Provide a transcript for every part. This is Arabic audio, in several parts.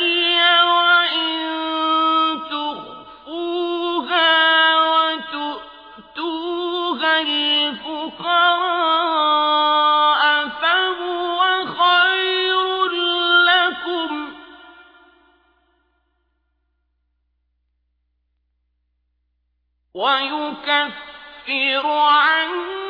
هي وإن تخفوها وتؤتوها الفقراء فهو خير لكم. ويكفر عنكم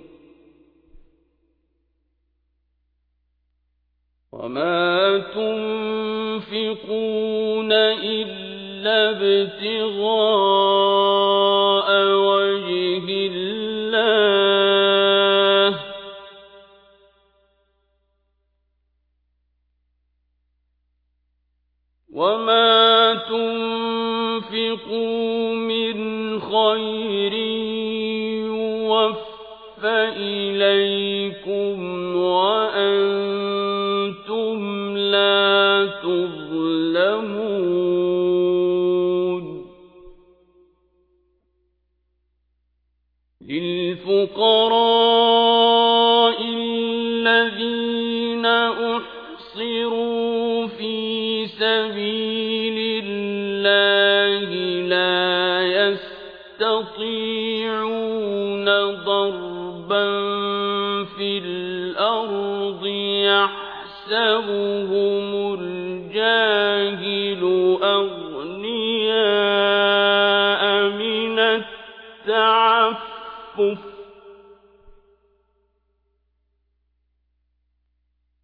وما تنفقون إلا ابتغاء وجه الله وما تنفقوا من خير يوفى إليكم وأنتم تظلمون. للفقراء الذين أحصروا في سبيل الله لا يستطيعون ضربا في الأرض يحسبهم الجاهل أغنياء من التعفف.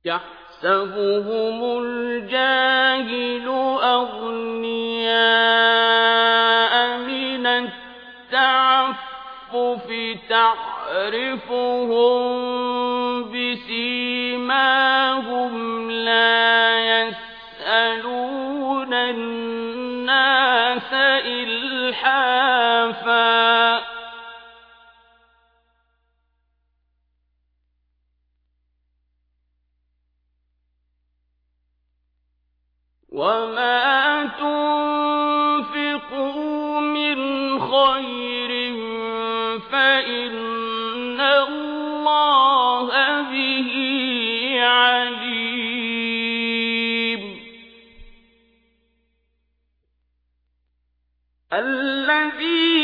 يحسبهم الجاهل أغنياء من التعفف. تعرفهم بسيماهم إلحافا وما ينفقون